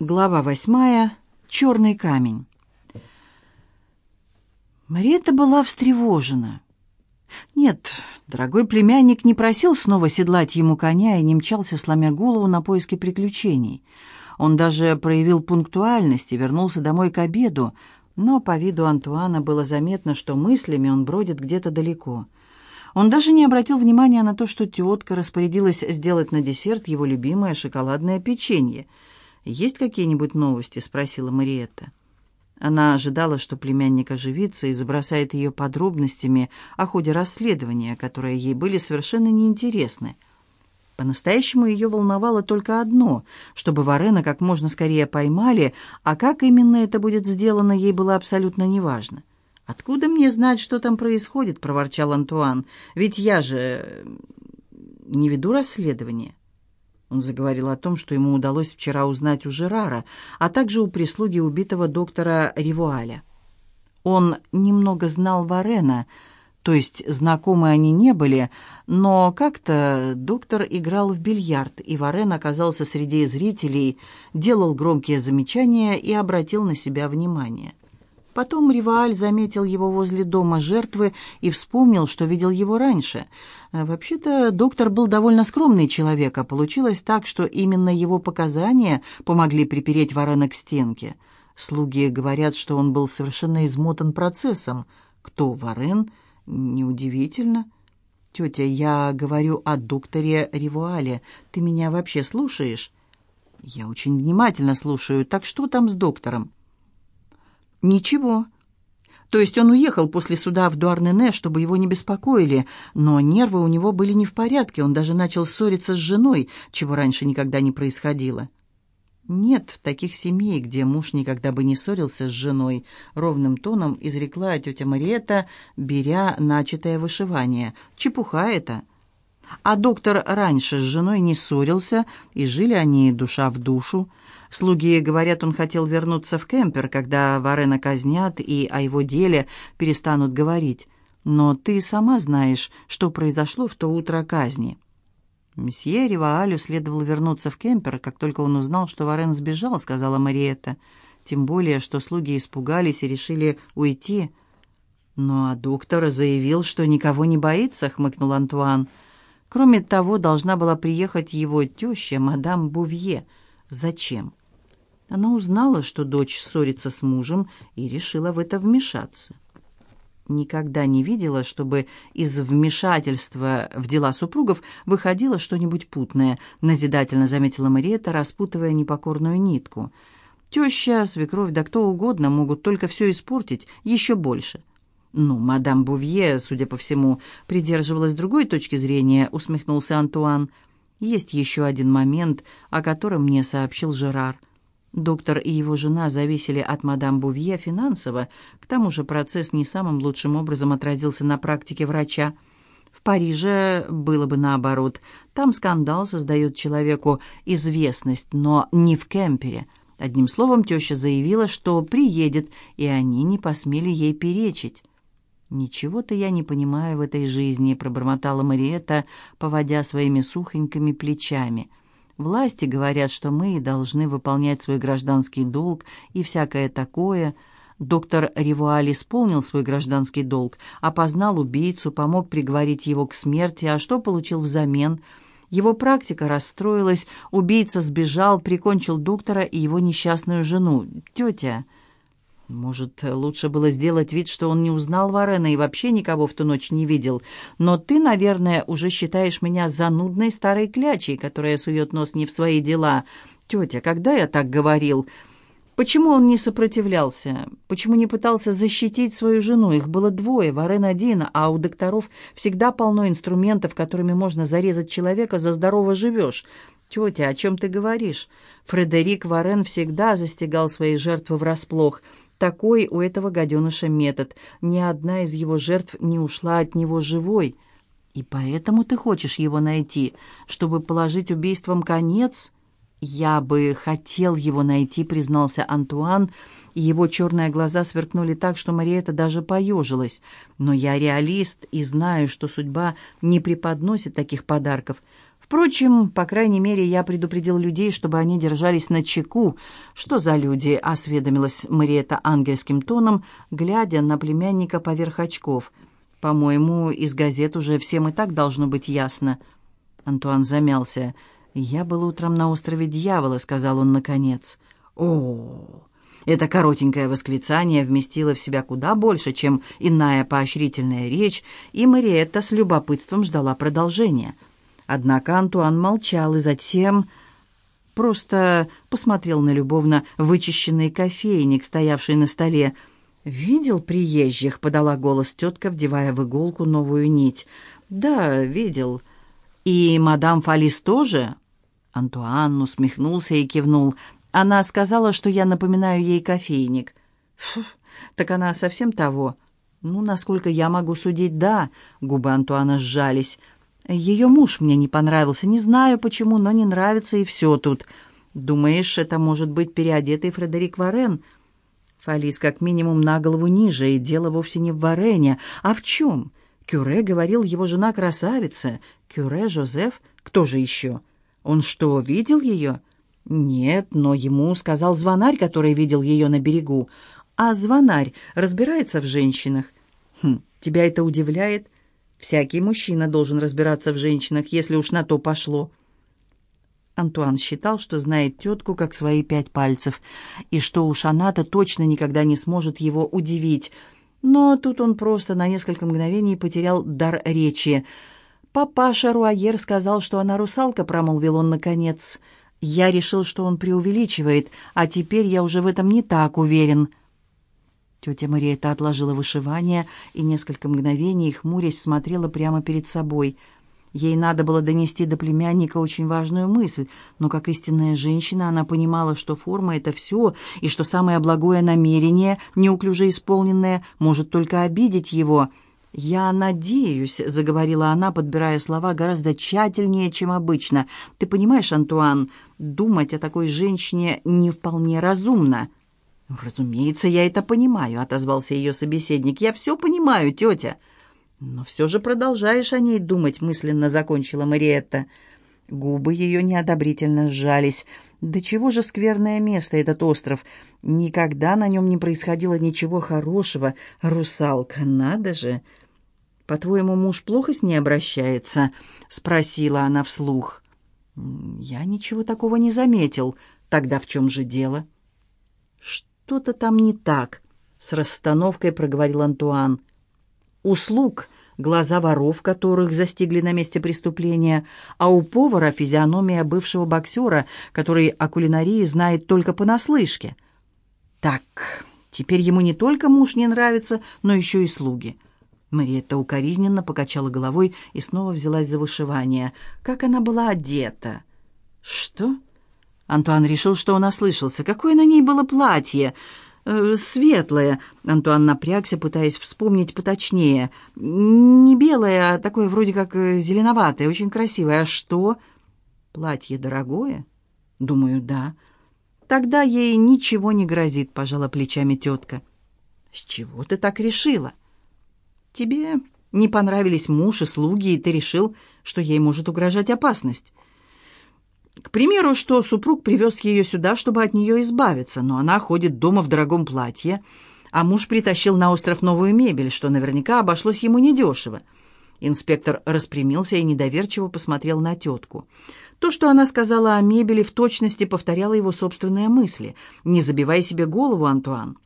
Глава восьмая. Черный камень. Мариетта была встревожена. Нет, дорогой племянник не просил снова седлать ему коня и не мчался, сломя голову на поиски приключений. Он даже проявил пунктуальность и вернулся домой к обеду, но по виду Антуана было заметно, что мыслями он бродит где-то далеко. Он даже не обратил внимания на то, что тетка распорядилась сделать на десерт его любимое шоколадное печенье. «Есть какие-нибудь новости?» — спросила Мариетта. Она ожидала, что племянник оживится и забросает ее подробностями о ходе расследования, которые ей были совершенно неинтересны. По-настоящему ее волновало только одно, чтобы Варена как можно скорее поймали, а как именно это будет сделано, ей было абсолютно неважно. «Откуда мне знать, что там происходит?» — проворчал Антуан. «Ведь я же не веду расследование». Он заговорил о том, что ему удалось вчера узнать у Жерара, а также у прислуги убитого доктора Ривуаля. Он немного знал Варена, то есть знакомы они не были, но как-то доктор играл в бильярд, и Варен оказался среди зрителей, делал громкие замечания и обратил на себя внимание. Потом Ривааль заметил его возле дома жертвы и вспомнил, что видел его раньше. А вообще-то доктор был довольно скромный человек, а получилось так, что именно его показания помогли припереть Варена к стенке. Слуги говорят, что он был совершенно измотан процессом. Кто Варен? Неудивительно. «Тетя, я говорю о докторе Ривуале. Ты меня вообще слушаешь?» «Я очень внимательно слушаю. Так что там с доктором?» «Ничего». То есть он уехал после суда в Дуарнене, чтобы его не беспокоили, но нервы у него были не в порядке, он даже начал ссориться с женой, чего раньше никогда не происходило. «Нет таких семей, где муж никогда бы не ссорился с женой», — ровным тоном изрекла тетя Мариетта, беря начатое вышивание. «Чепуха это». А доктор раньше с женой не ссорился, и жили они душа в душу. Слуги говорят, он хотел вернуться в кемпер, когда Варена казнят и о его деле перестанут говорить. Но ты сама знаешь, что произошло в то утро казни. Месье Риваалю следовало вернуться в кемпер, как только он узнал, что Варен сбежал, сказала Мариетта. Тем более, что слуги испугались и решили уйти. «Ну а доктор заявил, что никого не боится», — хмыкнул Антуан. «Кроме того, должна была приехать его теща, мадам Бувье. Зачем?» Она узнала, что дочь ссорится с мужем, и решила в это вмешаться. Никогда не видела, чтобы из вмешательства в дела супругов выходило что-нибудь путное, назидательно заметила Мариетта, распутывая непокорную нитку. Теща, свекровь, да кто угодно могут только все испортить, еще больше. «Ну, мадам Бувье, судя по всему, придерживалась другой точки зрения», — усмехнулся Антуан. «Есть еще один момент, о котором мне сообщил Жерар». Доктор и его жена зависели от мадам Бувье финансово, к тому же процесс не самым лучшим образом отразился на практике врача. В Париже было бы наоборот. Там скандал создает человеку известность, но не в кемпере. Одним словом, теща заявила, что приедет, и они не посмели ей перечить. «Ничего-то я не понимаю в этой жизни», — пробормотала Мариетта, поводя своими сухонькими плечами — Власти говорят, что мы должны выполнять свой гражданский долг и всякое такое. Доктор Ривуаль исполнил свой гражданский долг, опознал убийцу, помог приговорить его к смерти, а что получил взамен? Его практика расстроилась, убийца сбежал, прикончил доктора и его несчастную жену. «Тетя...» Может, лучше было сделать вид, что он не узнал Варена и вообще никого в ту ночь не видел. Но ты, наверное, уже считаешь меня занудной старой клячей, которая сует нос не в свои дела. Тетя, когда я так говорил? Почему он не сопротивлялся? Почему не пытался защитить свою жену? Их было двое, Варен один, а у докторов всегда полно инструментов, которыми можно зарезать человека, за здорово живешь. Тетя, о чем ты говоришь? Фредерик Варен всегда застигал свои жертвы врасплох – такой у этого гаденыша метод. Ни одна из его жертв не ушла от него живой. И поэтому ты хочешь его найти, чтобы положить убийством конец? Я бы хотел его найти, признался Антуан, его черные глаза сверкнули так, что Мариэта даже поежилась. Но я реалист и знаю, что судьба не преподносит таких подарков. Впрочем, по крайней мере, я предупредил людей, чтобы они держались на чеку. Что за люди?» — осведомилась Мариэта ангельским тоном, глядя на племянника поверх очков. «По-моему, из газет уже всем и так должно быть ясно». Антуан замялся. «Я был утром на острове Дьявола», — сказал он наконец. «О, это коротенькое восклицание вместило в себя куда больше, чем иная поощрительная речь, и Мариетта с любопытством ждала продолжения. Однако Антуан молчал и затем просто посмотрел на любовно вычищенный кофейник, стоявший на столе. «Видел приезжих?» — подала голос тетка, вдевая в иголку новую нить. «Да, видел. И мадам Фалис тоже?» Антуан усмехнулся и кивнул. Она сказала, что я напоминаю ей кофейник. Фу, так она совсем того. Ну, насколько я могу судить, да. Губы Антуана сжались. Ее муж мне не понравился. Не знаю почему, но не нравится и все тут. Думаешь, это может быть переодетый Фредерик Варен? Фалис как минимум на голову ниже, и дело вовсе не в Варене. А в чем? Кюре говорил, его жена красавица. Кюре, Жозеф? Кто же еще? Он что, видел ее?» «Нет, но ему сказал звонарь, который видел ее на берегу. А звонарь разбирается в женщинах?» «Хм, тебя это удивляет? Всякий мужчина должен разбираться в женщинах, если уж на то пошло». Антуан считал, что знает тетку как свои пять пальцев, и что уж она-то точно никогда не сможет его удивить. Но тут он просто на несколько мгновений потерял дар речи. «Папаша Руайер сказал, что она русалка», — промолвил он наконец. «Папаша я решил, что он преувеличивает, а теперь я уже в этом не так уверен». Тетя Мариэта отложила вышивание и несколько мгновений, хмурясь, смотрела прямо перед собой. Ей надо было донести до племянника очень важную мысль, но как истинная женщина она понимала, что форма — это все, и что самое благое намерение, неуклюже исполненное, может только обидеть его — «Я надеюсь», — заговорила она, подбирая слова гораздо тщательнее, чем обычно. «Ты понимаешь, Антуан, думать о такой женщине не вполне разумно». «Разумеется, я это понимаю», — отозвался ее собеседник. «Я все понимаю, тетя». «Но все же продолжаешь о ней думать», — мысленно закончила Мариетта. Губы ее неодобрительно сжались. «Да чего же скверное место этот остров? Никогда на нем не происходило ничего хорошего. Русалка, надо же!» «По-твоему, муж плохо с ней обращается?» — спросила она вслух. «Я ничего такого не заметил. Тогда в чем же дело?» «Что-то там не так», — с расстановкой проговорил Антуан. «Услуг, глаза воров, которых застигли на месте преступления, а у повара физиономия бывшего боксера, который о кулинарии знает только понаслышке. Так, теперь ему не только муж не нравится, но еще и слуги». Мариетта укоризненно покачала головой и снова взялась за вышивание. Как она была одета? «Что?» Антуан решил, что он ослышался. «Какое на ней было платье?» э, «Светлое». Антуан напрягся, пытаясь вспомнить поточнее. «Не белое, а такое вроде как э, зеленоватое, очень красивое. А что?» «Платье дорогое?» «Думаю, да». «Тогда ей ничего не грозит», — пожала плечами тетка. «С чего ты так решила?» Тебе не понравились муж и слуги, и ты решил, что ей может угрожать опасность. К примеру, что супруг привез ее сюда, чтобы от нее избавиться, но она ходит дома в дорогом платье, а муж притащил на остров новую мебель, что наверняка обошлось ему недешево. Инспектор распрямился и недоверчиво посмотрел на тетку. То, что она сказала о мебели, в точности повторяло его собственные мысли. «Не забивай себе голову, Антуан.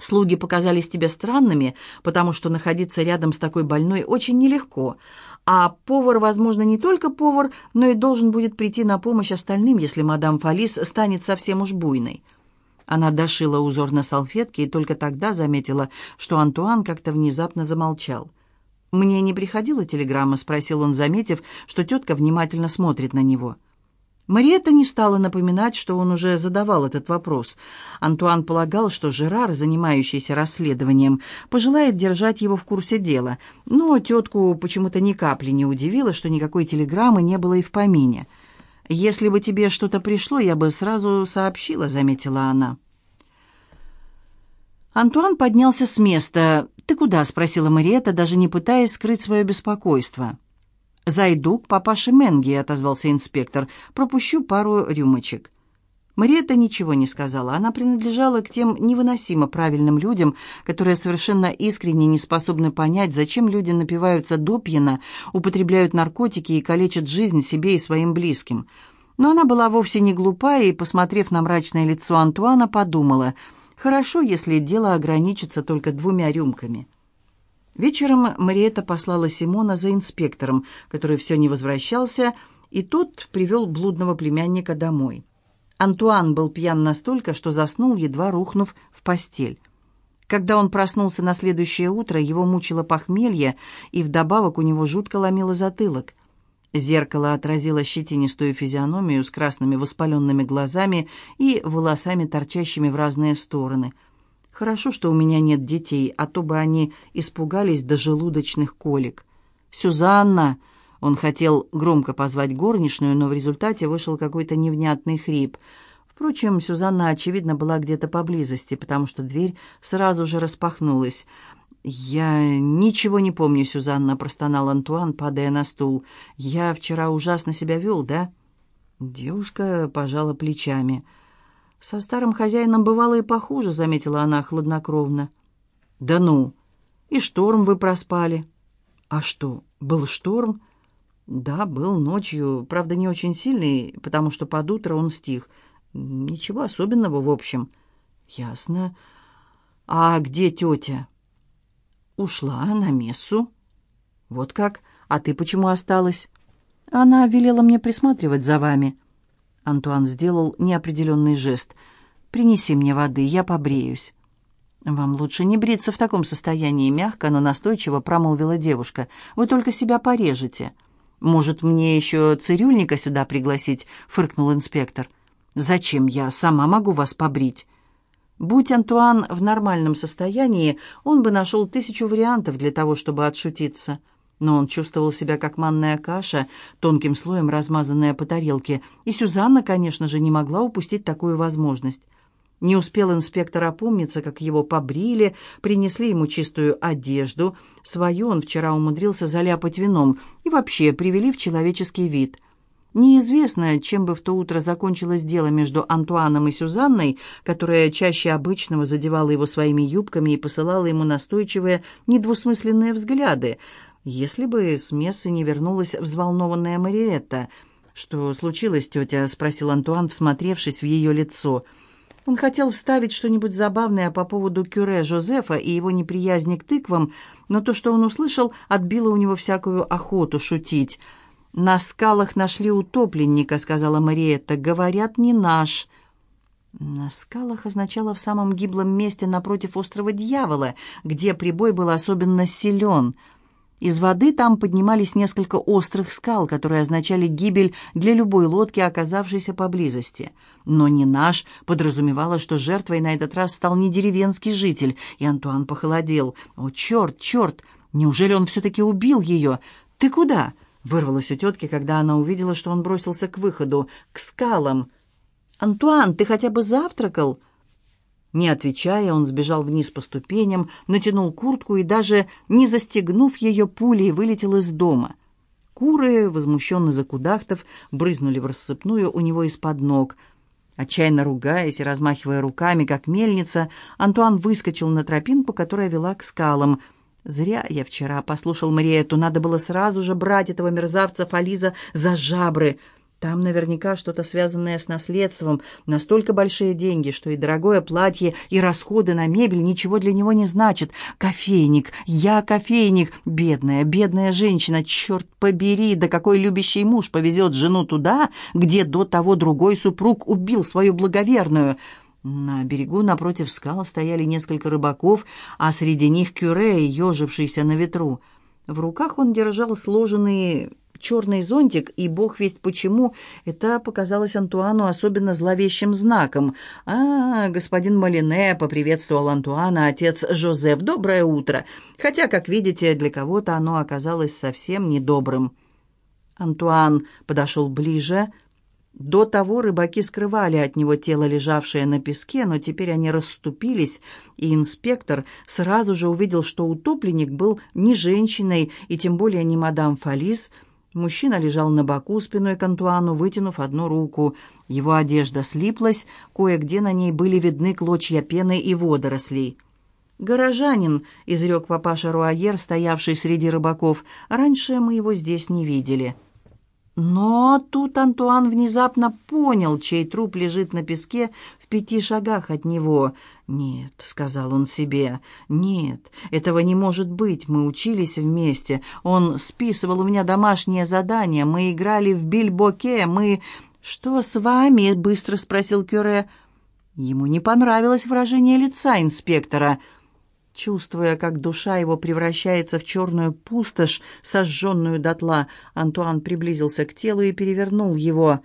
Слуги показались тебе странными, потому что находиться рядом с такой больной очень нелегко. А повар, возможно, не только повар, но и должен будет прийти на помощь остальным, если мадам Фалис станет совсем уж буйной. Она дошила узор на салфетке и только тогда заметила, что Антуан как-то внезапно замолчал. «Мне не приходила телеграмма?» — спросил он, заметив, что тетка внимательно смотрит на него. — Мариетта не стала напоминать, что он уже задавал этот вопрос. Антуан полагал, что Жерар, занимающийся расследованием, пожелает держать его в курсе дела, но тетку почему-то ни капли не удивило, что никакой телеграммы не было и в помине. «Если бы тебе что-то пришло, я бы сразу сообщила», — заметила она. Антуан поднялся с места. «Ты куда?» — спросила Мариетта, даже не пытаясь скрыть свое беспокойство. «Зайду к папаше Менги», — отозвался инспектор. «Пропущу пару рюмочек». Мариетта ничего не сказала. Она принадлежала к тем невыносимо правильным людям, которые совершенно искренне не способны понять, зачем люди напиваются допьяно, употребляют наркотики и калечат жизнь себе и своим близким. Но она была вовсе не глупа и, посмотрев на мрачное лицо Антуана, подумала, «Хорошо, если дело ограничится только двумя рюмками». Вечером Мариетта послала Симона за инспектором, который все не возвращался, и тот привел блудного племянника домой. Антуан был пьян настолько, что заснул, едва рухнув в постель. Когда он проснулся на следующее утро, его мучило похмелье, и вдобавок у него жутко ломило затылок. Зеркало отразило щетинистую физиономию с красными воспаленными глазами и волосами, торчащими в разные стороны. «Хорошо, что у меня нет детей, а то бы они испугались до желудочных колик». «Сюзанна!» Он хотел громко позвать горничную, но в результате вышел какой-то невнятный хрип. Впрочем, Сюзанна, очевидно, была где-то поблизости, потому что дверь сразу же распахнулась. «Я ничего не помню, Сюзанна», — простонал Антуан, падая на стул. «Я вчера ужасно себя вел, да?» Девушка пожала плечами. «Со старым хозяином бывало и похуже», — заметила она хладнокровно. «Да ну! И шторм вы проспали». «А что, был шторм?» «Да, был ночью, правда, не очень сильный, потому что под утро он стих. Ничего особенного, в общем». «Ясно. А где тетя?» «Ушла на мессу». «Вот как? А ты почему осталась?» «Она велела мне присматривать за вами». Антуан сделал неопределенный жест. «Принеси мне воды, я побреюсь». «Вам лучше не бриться в таком состоянии», — мягко, но настойчиво промолвила девушка. «Вы только себя порежете». «Может, мне еще цирюльника сюда пригласить?» — фыркнул инспектор. «Зачем я? Сама могу вас побрить». Будь Антуан в нормальном состоянии, он бы нашел тысячу вариантов для того, чтобы отшутиться. Но он чувствовал себя как манная каша, тонким слоем размазанная по тарелке, и Сюзанна, конечно же, не могла упустить такую возможность. Не успел инспектор опомниться, как его побрили, принесли ему чистую одежду. Свою он вчера умудрился заляпать вином и вообще привели в человеческий вид. Неизвестно, чем бы в то утро закончилось дело между Антуаном и Сюзанной, которая чаще обычного задевала его своими юбками и посылала ему настойчивые, недвусмысленные взгляды, если бы с мессы не вернулась взволнованная Мариетта. «Что случилось, тетя?» — спросил Антуан, всмотревшись в ее лицо — он хотел вставить что-нибудь забавное по поводу кюре Жозефа и его неприязни к тыквам, но то, что он услышал, отбило у него всякую охоту шутить. «На скалах нашли утопленника», — сказала Мариетта. «Говорят, не наш». На скалах означало в самом гиблом месте напротив острова Дьявола, где прибой был особенно силен — из воды там поднимались несколько острых скал, которые означали гибель для любой лодки, оказавшейся поблизости. Но не наш подразумевало, что жертвой на этот раз стал не деревенский житель, и Антуан похолодел. «О, черт, черт! Неужели он все-таки убил ее? Ты куда?» — вырвалось у тетки, когда она увидела, что он бросился к выходу, к скалам. «Антуан, ты хотя бы завтракал?» Не отвечая, он сбежал вниз по ступеням, натянул куртку и даже, не застегнув ее пулей, вылетел из дома. Куры, возмущенно закудахтав, брызнули в рассыпную у него из-под ног. Отчаянно ругаясь и размахивая руками, как мельница, Антуан выскочил на тропинку, которая вела к скалам. «Зря я вчера послушал Мариэту, надо было сразу же брать этого мерзавца Фализа за жабры». Там наверняка что-то связанное с наследством, настолько большие деньги, что и дорогое платье, и расходы на мебель ничего для него не значат. Кофейник, я кофейник, бедная, бедная женщина, черт побери, да какой любящий муж повезет жену туда, где до того другой супруг убил свою благоверную». На берегу напротив скал стояли несколько рыбаков, а среди них кюре, ежившийся на ветру. В руках он держал сложенные черный зонтик, и бог весть почему, это показалось Антуану особенно зловещим знаком. «А, господин Малине», — поприветствовал Антуана отец Жозеф, — «доброе утро», хотя, как видите, для кого-то оно оказалось совсем недобрым. Антуан подошел ближе. До того рыбаки скрывали от него тело, лежавшее на песке, но теперь они расступились, и инспектор сразу же увидел, что утопленник был не женщиной, и тем более не мадам Фалис, — Мужчина лежал на боку спиной к Антуану, вытянув одну руку. Его одежда слиплась, кое-где на ней были видны клочья пены и водорослей. «Горожанин», — изрек папаша Руаер, стоявший среди рыбаков, — «раньше мы его здесь не видели». Но тут Антуан внезапно понял, чей труп лежит на песке в пяти шагах от него. «Нет», — сказал он себе, — «нет, этого не может быть, мы учились вместе, он списывал у меня домашнее задание, мы играли в бильбоке, мы...» «Что с вами?» — быстро спросил Кюре. Ему не понравилось выражение лица инспектора — Чувствуя, как душа его превращается в черную пустошь, сожженную дотла, Антуан приблизился к телу и перевернул его.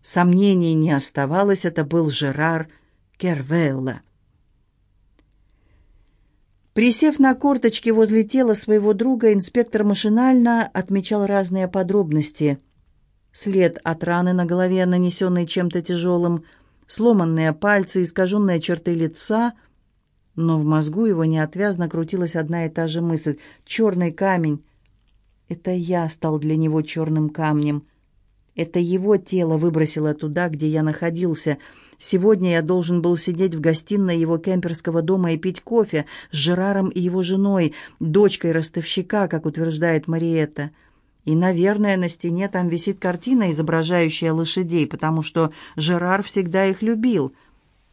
Сомнений не оставалось, это был Жерар Кервелла. Присев на корточки возле тела своего друга, инспектор машинально отмечал разные подробности. След от раны на голове, нанесенной чем-то тяжелым, сломанные пальцы, искаженные черты лица — но в мозгу его неотвязно крутилась одна и та же мысль. «Черный камень!» Это я стал для него черным камнем. Это его тело выбросило туда, где я находился. Сегодня я должен был сидеть в гостиной его кемперского дома и пить кофе с Жераром и его женой, дочкой ростовщика, как утверждает Мариетта. И, наверное, на стене там висит картина, изображающая лошадей, потому что Жерар всегда их любил —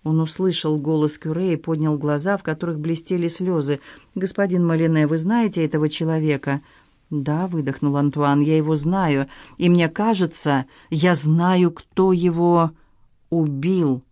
он услышал голос Кюре и поднял глаза, в которых блестели слезы. «Господин Малине, вы знаете этого человека?» «Да», — выдохнул Антуан, — «я его знаю, и мне кажется, я знаю, кто его убил».